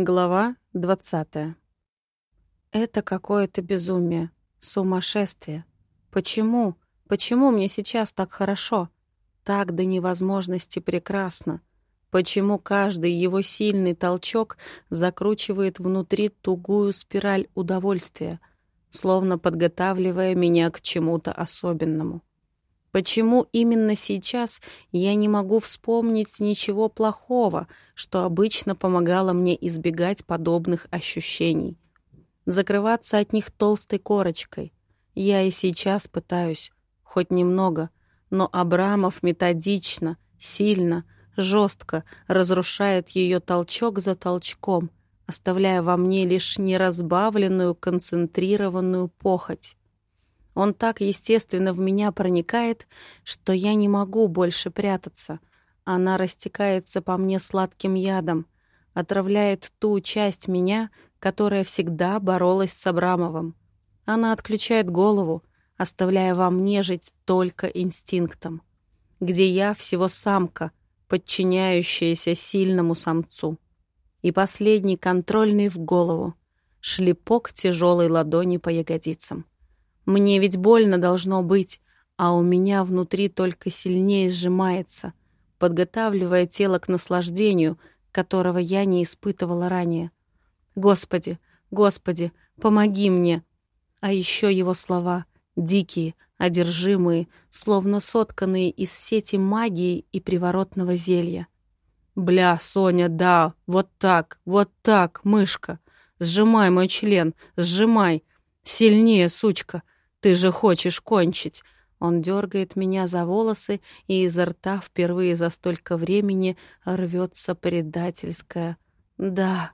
Глава 20. Это какое-то безумие, сумасшествие. Почему? Почему мне сейчас так хорошо? Так до невозможности прекрасно. Почему каждый его сильный толчок закручивает внутри тугую спираль удовольствия, словно подготавливая меня к чему-то особенному? Почему именно сейчас я не могу вспомнить ничего плохого, что обычно помогало мне избегать подобных ощущений? Закрываться от них толстой корочкой. Я и сейчас пытаюсь, хоть немного, но Абрамов методично, сильно, жестко разрушает ее толчок за толчком, оставляя во мне лишь неразбавленную, концентрированную похоть. Он так естественно в меня проникает, что я не могу больше прятаться. Она растекается по мне сладким ядом, отравляет ту часть меня, которая всегда боролась с Абрамовым. Она отключает голову, оставляя во мне жить только инстинктом, где я всего самка, подчиняющаяся сильному самцу. И последний контрольный в голову, шлепок тяжелой ладони по ягодицам. Мне ведь больно должно быть, а у меня внутри только сильнее сжимается, подготавливая тело к наслаждению, которого я не испытывала ранее. Господи, Господи, помоги мне! А еще его слова, дикие, одержимые, словно сотканные из сети магии и приворотного зелья. «Бля, Соня, да, вот так, вот так, мышка! Сжимай мой член, сжимай! Сильнее, сучка! Ты же хочешь кончить!» Он дергает меня за волосы, и изо рта впервые за столько времени рвется предательское «да».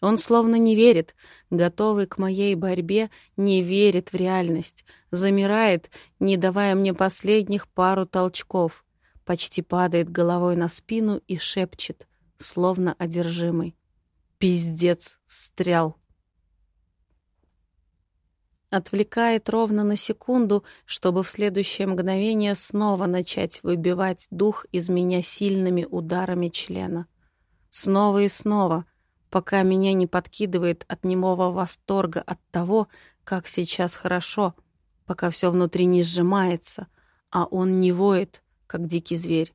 Он словно не верит, готовый к моей борьбе, не верит в реальность, замирает, не давая мне последних пару толчков, почти падает головой на спину и шепчет, словно одержимый. «Пиздец, встрял!» Отвлекает ровно на секунду, чтобы в следующее мгновение снова начать выбивать дух из меня сильными ударами члена. Снова и снова, пока меня не подкидывает от немого восторга от того, как сейчас хорошо, пока все внутри не сжимается, а он не воет, как дикий зверь.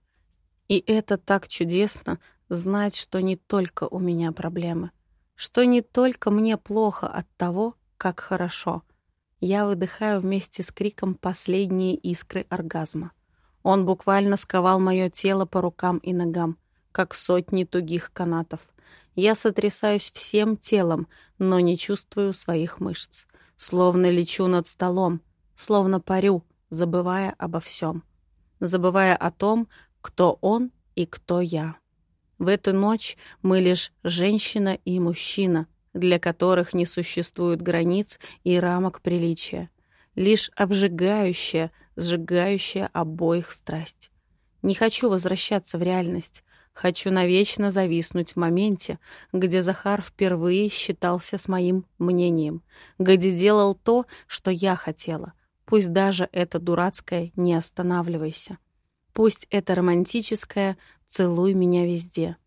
И это так чудесно знать, что не только у меня проблемы, что не только мне плохо от того, как хорошо — я выдыхаю вместе с криком последние искры оргазма. Он буквально сковал мое тело по рукам и ногам, как сотни тугих канатов. Я сотрясаюсь всем телом, но не чувствую своих мышц. Словно лечу над столом, словно парю, забывая обо всем. Забывая о том, кто он и кто я. В эту ночь мы лишь женщина и мужчина, для которых не существует границ и рамок приличия, лишь обжигающая, сжигающая обоих страсть. Не хочу возвращаться в реальность, хочу навечно зависнуть в моменте, где Захар впервые считался с моим мнением, где делал то, что я хотела, пусть даже это дурацкое «не останавливайся». Пусть это романтическое «целуй меня везде».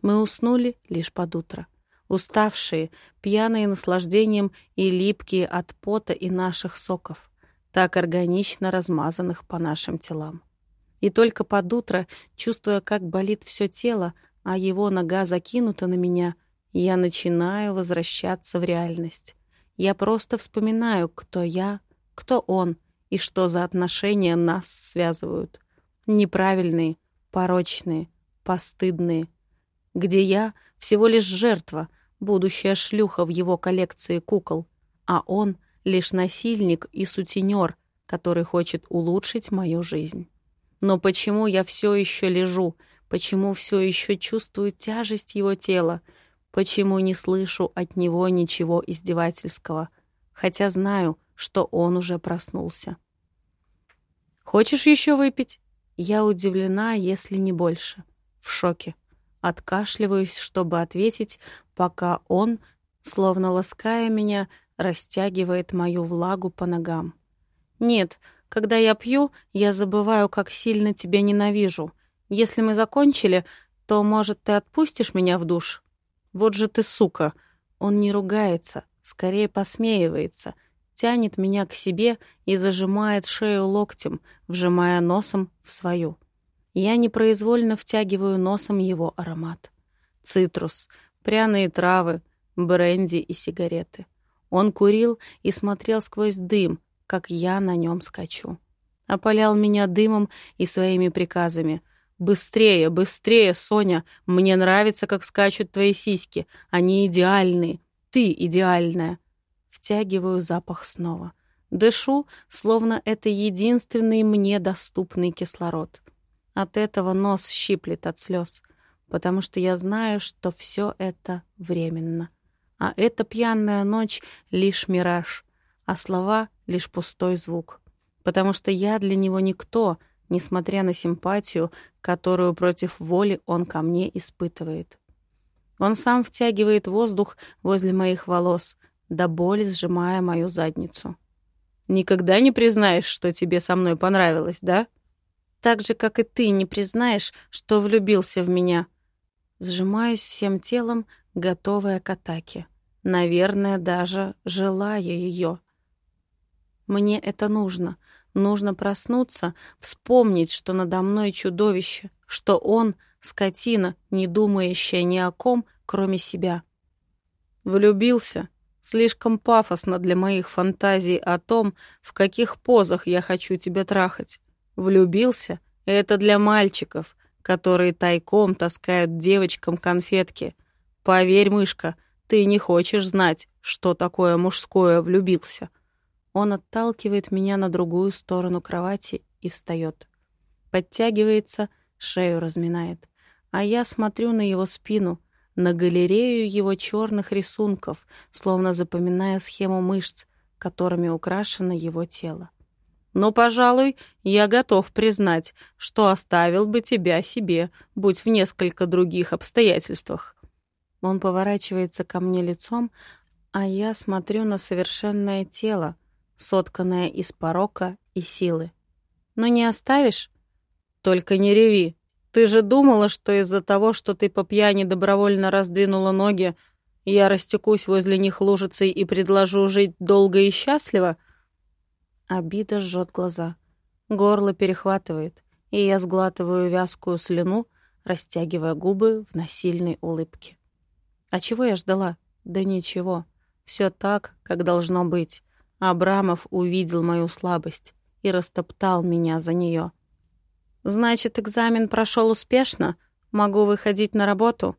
Мы уснули лишь под утро уставшие, пьяные наслаждением и липкие от пота и наших соков, так органично размазанных по нашим телам. И только под утро, чувствуя, как болит все тело, а его нога закинута на меня, я начинаю возвращаться в реальность. Я просто вспоминаю, кто я, кто он и что за отношения нас связывают. Неправильные, порочные, постыдные. Где я всего лишь жертва — будущая шлюха в его коллекции кукол, а он — лишь насильник и сутенер, который хочет улучшить мою жизнь. Но почему я все еще лежу? Почему все еще чувствую тяжесть его тела? Почему не слышу от него ничего издевательского? Хотя знаю, что он уже проснулся. «Хочешь еще выпить?» Я удивлена, если не больше. В шоке. Откашливаюсь, чтобы ответить, пока он, словно лаская меня, растягивает мою влагу по ногам. «Нет, когда я пью, я забываю, как сильно тебя ненавижу. Если мы закончили, то, может, ты отпустишь меня в душ?» Вот же ты сука! Он не ругается, скорее посмеивается, тянет меня к себе и зажимает шею локтем, вжимая носом в свою. Я непроизвольно втягиваю носом его аромат. Цитрус, пряные травы, бренди и сигареты. Он курил и смотрел сквозь дым, как я на нем скачу. Опалял меня дымом и своими приказами. «Быстрее, быстрее, Соня! Мне нравится, как скачут твои сиськи. Они идеальные. Ты идеальная!» Втягиваю запах снова. Дышу, словно это единственный мне доступный кислород. От этого нос щиплет от слез, потому что я знаю, что все это временно. А эта пьяная ночь — лишь мираж, а слова — лишь пустой звук. Потому что я для него никто, несмотря на симпатию, которую против воли он ко мне испытывает. Он сам втягивает воздух возле моих волос, до боли сжимая мою задницу. «Никогда не признаешь, что тебе со мной понравилось, да?» «Так же, как и ты не признаешь, что влюбился в меня». Сжимаюсь всем телом, готовая к атаке. Наверное, даже желая ее. Мне это нужно. Нужно проснуться, вспомнить, что надо мной чудовище, что он — скотина, не думающая ни о ком, кроме себя. Влюбился. Слишком пафосно для моих фантазий о том, в каких позах я хочу тебя трахать. Влюбился — это для мальчиков, которые тайком таскают девочкам конфетки. Поверь, мышка, ты не хочешь знать, что такое мужское влюбился. Он отталкивает меня на другую сторону кровати и встает. Подтягивается, шею разминает. А я смотрю на его спину, на галерею его черных рисунков, словно запоминая схему мышц, которыми украшено его тело. Но, пожалуй, я готов признать, что оставил бы тебя себе, будь в несколько других обстоятельствах. Он поворачивается ко мне лицом, а я смотрю на совершенное тело, сотканное из порока и силы. Но не оставишь? Только не реви. Ты же думала, что из-за того, что ты по пьяни добровольно раздвинула ноги, я растекусь возле них лужицей и предложу жить долго и счастливо? Обида жжет глаза. Горло перехватывает, и я сглатываю вязкую слюну, растягивая губы в насильной улыбке. А чего я ждала? Да ничего. Все так, как должно быть. Абрамов увидел мою слабость и растоптал меня за нее. «Значит, экзамен прошел успешно? Могу выходить на работу?»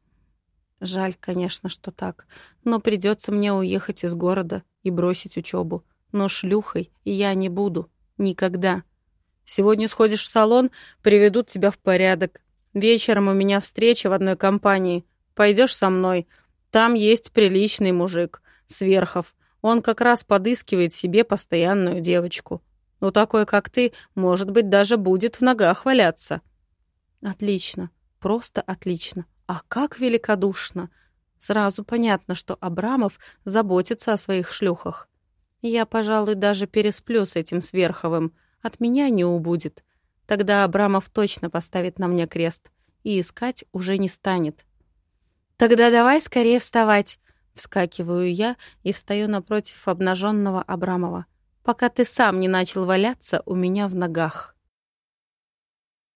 Жаль, конечно, что так, но придется мне уехать из города и бросить учебу. Но шлюхой я не буду. Никогда. Сегодня сходишь в салон, приведут тебя в порядок. Вечером у меня встреча в одной компании. Пойдешь со мной. Там есть приличный мужик, Сверхов. Он как раз подыскивает себе постоянную девочку. У такой, как ты, может быть, даже будет в ногах валяться. Отлично, просто отлично. А как великодушно. Сразу понятно, что Абрамов заботится о своих шлюхах. Я, пожалуй, даже пересплю с этим Сверховым. От меня не убудет. Тогда Абрамов точно поставит на мне крест. И искать уже не станет. Тогда давай скорее вставать. Вскакиваю я и встаю напротив обнаженного Абрамова, пока ты сам не начал валяться у меня в ногах.